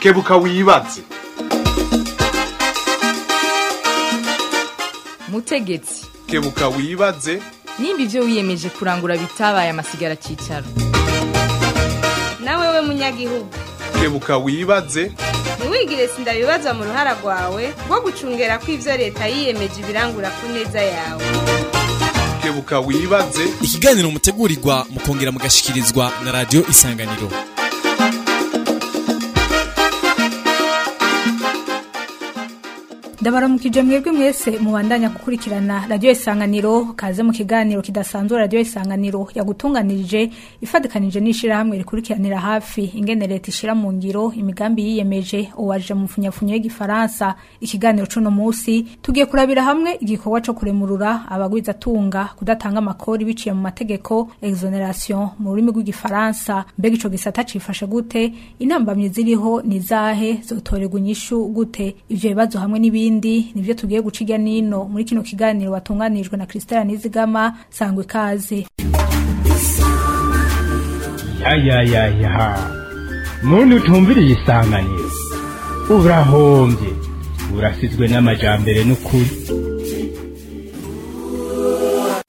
kebuka wibaze mutegetsi kebuka wibaze nimba ibyo wiyemeje kurangura bitabaye amasigara cyicaro nawe we munyagihugu kebuka wibaze ntiwigire sindabibaza mu ruhara rwawe rwo gucungera ko ibyo leta yiyemeje ibirangura ku neza yawe kebuka wibaze ikiganiro mutegurirwa mukongera mugashyikirizwa na radiyo isanganiro ndabaramukije mwebwe mwese mubandanya gukurikirana radiyo isanganiro kaze mu kiganiro kidasanzwe radiyo isanganiro yagutunganirije ifatikanije n'ishyirahamwe rikurikiranira hafi ingene leta ishyira mu ngiro imigambi yiyemeje uwaje mu mfunyafunyo y'igifaransa ikiganiro cuno munsi tugiye kurabira hamwe igikorwa cyo kuremurura abagwizatunga kudatanga amakori biciye mu mategeko exoneration mu rurimi rw'igifaransa mbega ico gisata cifashe gute intambamyi ziriho ni zahe zotorerwa inyishu gute ibyo bibazo hamwe n'ibindi n'ibindi nibyo tugiye guciga nino muri kino kiganiro watunganijwe na Christelle Nizigama sangwe kaze ya ya ya muntu utumviriye isanganiro urahombye urasizwe n'amajambere n'ukuri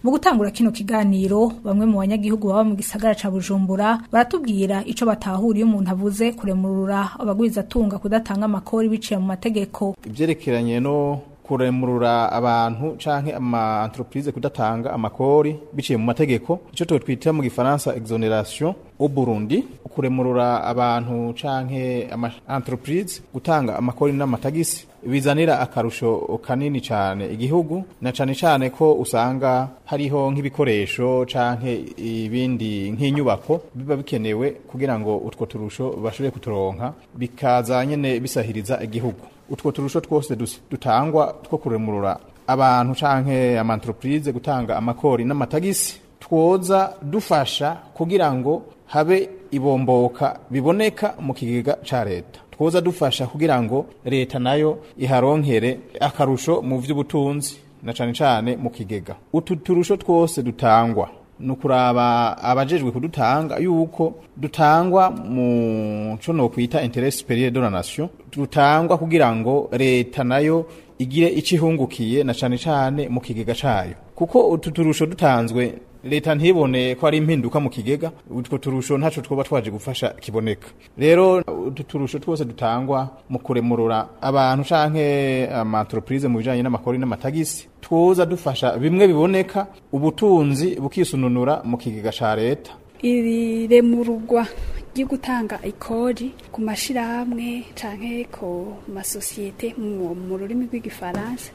mu gutangura kino kiganiro bamwe mu banyagihugu baba mu gisagara ca Bujumbura baratubwira ico batahuriye umuntu avuze kuremurura abagwiza tunga kudatanga amakori biciye mu mategeko ibyerekeranye no kuremurura abantu canke ama entreprise kudatanga amakori biciye mu mategeko ico to twita mu gifaransa exoneration u Burundi kuremurura abantu canke ama entreprise gutanga amakori n'amatagisi bizanira akarusho kanini cyane igihugu na cyane cyane ko usanga hariho nk'ibikoresho canke ibindi nk'inyubako biba bikenewe kugira ngo utwo turusho bashobore kuturonka bikaza nyene bisahiriza igihugu utwo turusho twose dutangwa two kuremurura abantu canke amantreprise gutanga amakori n'amatagisi twoza dufasha kugira ngo habe ibomboka biboneka mu kigega ca leta twoza dufasha kugira ngo leta nayo iharonkere akarusho mu vy'ubutunzi na cane cane mu kigega utu turusho twose dutangwa Nukuraba ukuraba abajejwe kudutanga yuko dutangwa mu cyo nokwita interesi superiere de la nation dutangwa kugira ngo leta nayo igire icihungukiye na cane cyane mu kigega cayo kuko ututurusho dutanzwe leta ntibone ko ari impinduka mu kigega utwo turusho ntacyo twoba twaje gufasha kiboneka rero utu turusho twose dutangwa mu kuremurura abantu canke amatoropurize mu bijanye n'amakori n'amatagisi twoza dufasha bimwe biboneka ubutunzi bukisununura mu kigega ca leta iremurugwa yo gutanga ikori ku mashirahamwe canke ku masosiyete mu rurimi rw'igifaransa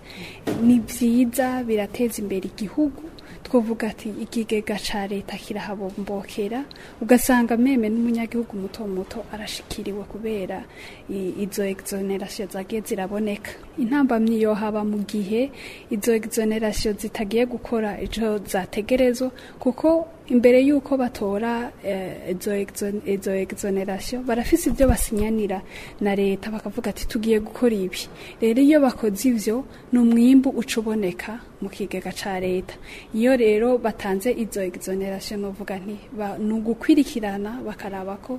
ni vyiza birateza imbere igihugu twavuga ati ikigega ca leta kirahabombokera ugasanga meme n'umunyagihugu muto muto arashikiriwe kubera izo exoneration zagiye ziraboneka intambamyi yo haba mu gihe izo exoneration zitagiye gukora ico zategerezo kuko imbere yuko batora eh, izo izo egisonerasiyo barafise ibyo basinyanira na leta bakavuga ati tugiye gukora ibi rero iyo bakoze ibyo ni umwimbu uboneka mu kigega ca leta iyo rero batanze izo nti ni ugukwirikirana bakaraba ko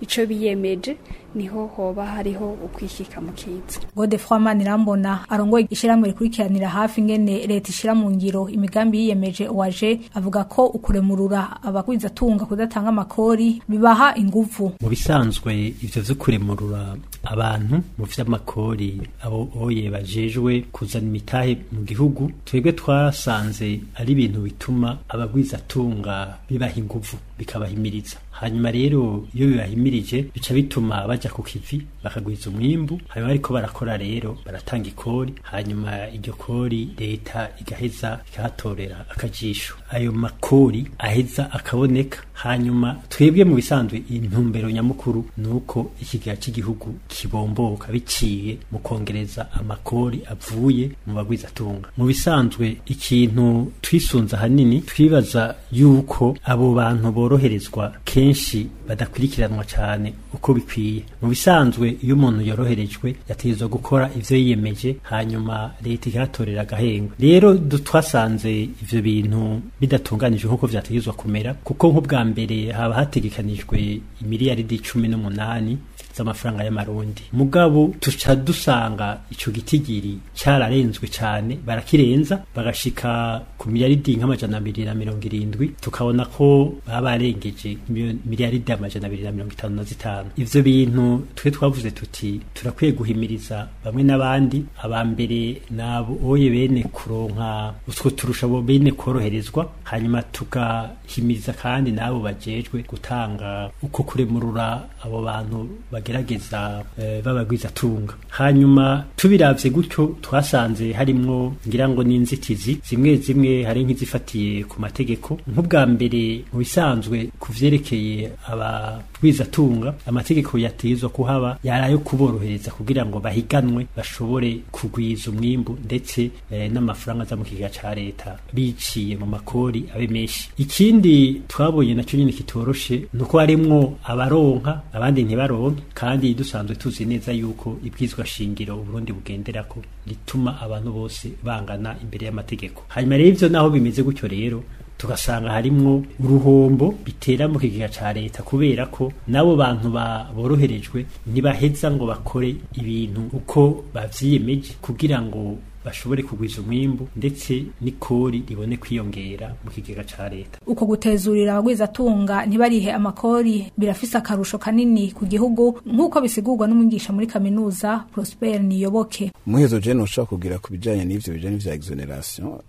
icyo biyemeje niho hoba hariho ukwikika mu kiza Godefroy Manirambona arongoye ishiramwe rikurikiranira hafi ngene leta ishyira mu ngiro imigambi yiyemeje waje avuga ko ukuremurura abagwiza tunga kudatanga amakori bibaha inguvu mu bisanzwe ivyo vyo kuremurura abantu mu vy'amakori abo oye bajejwe kuzana imitahe mu gihugu twebwe twasanze ari ibintu bituma abagwiza tunga bibaha inguvu bikabahimiriza hanyuma rero iyo bibahimirije bica bituma bajya ku kivi bakagwiza umwimbu hanyuma ariko barakora rero baratanga ikori hanyuma iryo kori leta igaheza ikahatorera akajisho ayo makori aheza akaboneka hanyuma twebwe mu bisanzwe intumbero nyamukuru ni uko ikigega cy'igihugu kibomboka biciye mu kongereza amakori avuye mu bagwiza mu bisanzwe ikintu twisunze ahanini twibaza yuko abo bantu bo boroherezwa kenshi badakurikiranwa cyane uko bikwiye mu bisanzwe iyo umuntu yoroherejwe yategerezwa gukora ivyo yiyemeje hanyuma leta ikahatorera agahengwa rero twasanze ivyo bintu bidatunganijwe nk'uko vyategerezwa kumera kuko nk'ubwa mbere haba hategekanijwe imiliyaridi cumi n'umunani z'amafaranga y'amarundi mugabo tuca dusanga ico gitigiri cyararenzwe cyane barakirenza bagashika ku miliyaridi nk'amajana abiri na mirongo irindwi tukabona ko baba barengeje miliyaridi amajana abiri na mirongo itanu na zitanu ivyo bintu twe twavuze tuti turakwiye guhimiriza bamwe n'abandi aba mbere nabo oye bene kuronka utwo turusha bo bene koroherezwa hanyuma tugahimiriza kandi nabo bajejwe gutanga uko kuremurura abo bantu bage bagerageza eh, babagwizatunga hanyuma tubirabye gutyo twasanze harimo ngira ngo n'inzitizi zimwe zimwe hari nk'izifatiye ku mategeko nk'ubwa mbere mu bisanzwe ku vyerekeye abagwizatunga amategeko yatezwa kuhaba yarayo kuborohereza kugira ngo bahiganwe bashobore kugwiza umwimbu ndetse eh, n'amafaranga aza mu kigega ca leta biciye mu makori abe menshi ikindi twabonye nacyo nyene kitoroshe nuko harimwo abaronka abandi ntibaronke kandi dusanzwe tuzi neza yuko ibwizwa shingiro Burundi bugendera ko rituma abantu bose bangana imbere y'amategeko hanyuma rero ivyo naho bimeze gutyo rero tugasanga harimo uruhombo bitera mu kigega cya leta kubera ko n'abo bantu boroherejwe ntibaheza ngo bakore ibintu uko bavyiyemeje kugira ngo bashobore kugwiza umwimbu ndetse n'ikori ribone kwiyongera mu kigega ca leta uko gutezurira abagwizatunga ntibarihe amakori birafise akarusho kanini ku gihugu nk'uko bisigurwa n'umwigisha muri kaminuza Prosper Niyoboke muhezo je noshaka kugira ku bijanye n'ivyo bijanye n'ivya exoneration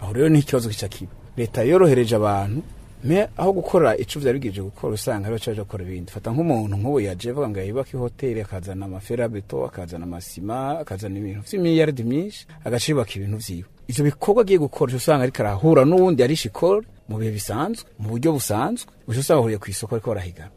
aho rero n'ikibazo kica kiba leta yorohereje abantu aho gukora icyo byari bigejeje gukora usanga baca baje gukora ibindi fata nk'umuntu nk'ubu yaje avuga ngo yubake ihoteli akazana amaferabeto akazana amasima akazana ibintu by'imiliyaridi myinshi agacibaka ibintu byiwe ibyo bikorwa agiye gukora uca usanga ariko arahura n’ubundi ari shikori mu bihe bisanzwe mu buryo busanzwe uca usanga bahuriye ku isoko ariko barahiga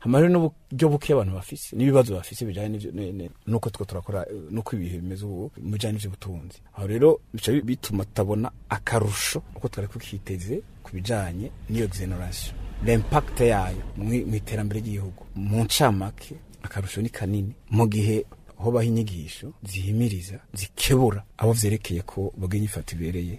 amarira n'uburyo buke abantu bafise n'ibibazo bafise bijyanye n'uko two turakora n'uko ibihe bimeze ubu bijyanye n'ibyo butunzi aho rero bica bituma tutabona akarusho uko twari kukiteze ku bijyanye n'iyo gizenerasiyo l'impakite yayo mu iterambere ry'igihugu mu ncamake akarusho ni kanini mu gihe hobaho inyigisho zihimiriza zikebura abo byerekeye ko bw'inyifata ibereye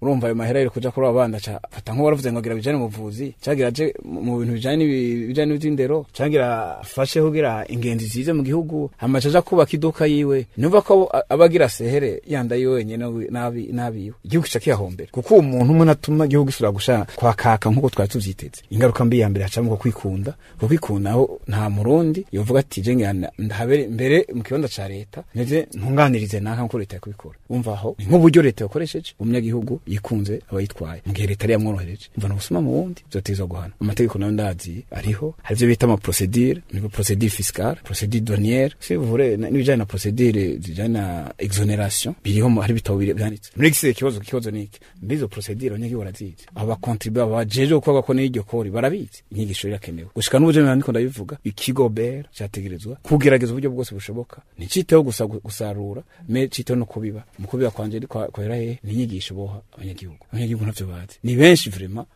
urumva ayo mahera kuja kuri abana fata nk'uwo waravuze ngo agira bijyane mu buvuzi cyagira mu bintu bijyanye n'ibijyanye n'iby'indero cyagira afashe kugira ingenzi zize mu gihugu gihugu amaze aja kubaka iduka yiwe numva ko abagira sehere yandaye wenyine nabi nabiwe igihugu kica kiyahombera kuko uwo muntu umwe natuma igihugu gisubira gusha kwa kaka nk'uko twari tuvyiteze ingaruka mbi ya mbere hacamo ko kwikunda ko kwikundaho nta murundi yovuga ati je ndahabere mbere mu kibanza ca leta nje ntunganirize nanka nko leta yakubikora umva aho ni nk'uburyo leta yakoresheje umunyagihugu yikunze abayitwaye mu gihe leta yari yamworohereje umva no mu wundi vyoteza guhana amategeko nayo ndazi ariho hari byo bita ama procedure ni procedure fiscale procedure primaire si vure n'ibijanye na procedure zijanye na exoneration biriho hari bitabo byanditse muri gise kibazo kibazo niki ndizo procedure abanyagi barazizi aba contribuer bajeje kuvuga ko n'iryo kori barabizi inyigisho irakenewe gushika n'ubuje nandiko ndabivuga ikigo ber cyategerezwa kugerageza uburyo bwose bushoboka niciteho gusarura me citeho no kubiba mu kubiba kwanje kwera hehe n'inyigisho boha abanyagihugu abanyagihugu ntavyo bazi ni benshi vraiment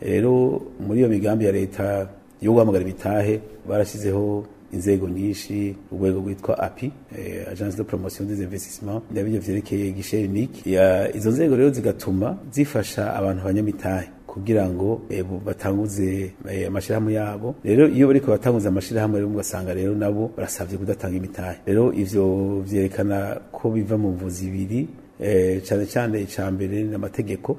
rero muri iyo migambi ya leta yo guhamagara ibitahe barashyizeho inzego nyinshi urwego rwitwa api eh, agence de promotion des investissements ndabivyo vyerekeye gichere nic izo nzego rero zigatuma zifasha abantu banyamitahe kugira ngo eh, batanguze eh, amashirahamwe yabo rero iyo bariko batanguza amashyirahamwe rero ugasanga rero nabo barasabye kudatanga imitahe rero ibyo byerekana ko biva mu mvuzi ibiri cyane cyane icya mbere ni amategeko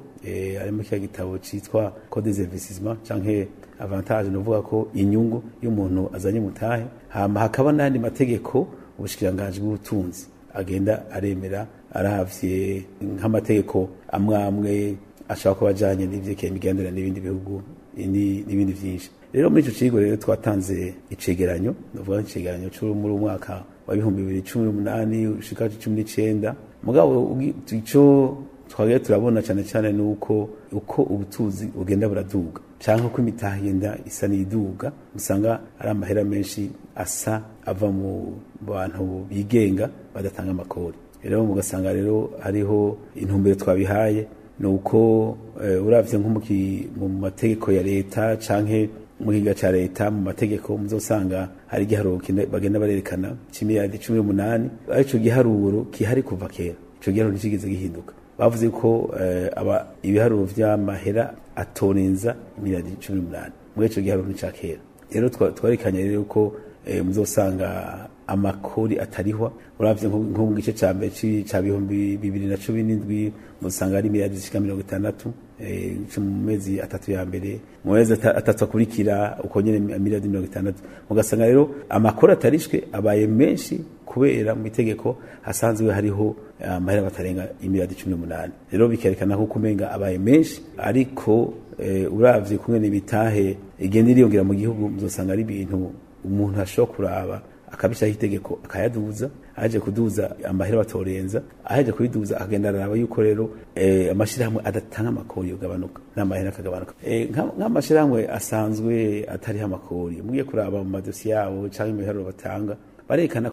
arimo cya gitabo cyitwa code des investissements cyangwa avantage ni ko inyungu y'umuntu azanye mutahe hama hakaba n'andi mategeko ubushikiranganji bw'ubutunzi agenda aremera arahavye nk'amategeko amwe amwe ashobora kuba ajanye n'ivyerekeye imigenderanire n'ibindi bihugu n'ibindi vyinshi rero muri ico cigo rero twatanze icegeranyo nuvuga icegeranyo cyo muri umwaka wa bihumbi bibiri cumi n'umunani gushika cumi n'icenda mugabo ico twagera turabona cyane cyane ni uko uko ubutuzi bugenda buraduga cyangwa ko imitaha yenda isa n'iduga usanga ari amahera menshi asa ava mu bantu bigenga badatanga amakori rero mugasanga rero hariho intumbero twabihaye ni uko eh, urabye nko mu mategeko ya leta cyangwa mu kiga cya leta mu mategeko muzosanga hari igiharuro bagenda barerekana cy'imiliyaridi cumi n'umunani aricyo giharuro gihari kuva kera icyo giharuro ntikigeze gihinduka bavuze ko eh, aba ibiharuro by'amahera atorenza miliyari cumi n'umunani muri icyo giharuro n'icya kera rero twerekanye rero ko eh, muzosanga amakori atarihwa urabye nko mu cya mbere cya bihumbi bibiri na cumi n'indwi muzasanga ari miliyari zishyika mirongo itandatu eh, mu mezi atatu ya mbere mu mezi atatu akurikira uko miliyari mirongo itandatu mugasanga rero amakuru atarishwe abaye menshi kubera mu itegeko hasanzwe hariho eh, amahera batarenga imibare cumi n'umunani rero bikerekana ko kumenga abaye menshi ariko eh, urabye kumwe n'ibitahe igenda iriyongera mu gihugu muzasanga ari ibintu umuntu ashobora kuraba akabishaho itegeko akayaduza aje kuduza amahera batorenza aje kubiduza akagenda araba yuko rero eh, amashyirahamwe adatanga amakori yogabanuka nta akagabanuka nk'amashyirahamwe asanzwe atariho amakori mugiye kuraba mu madosiye yabo cyangwa imiharuro batanga barekana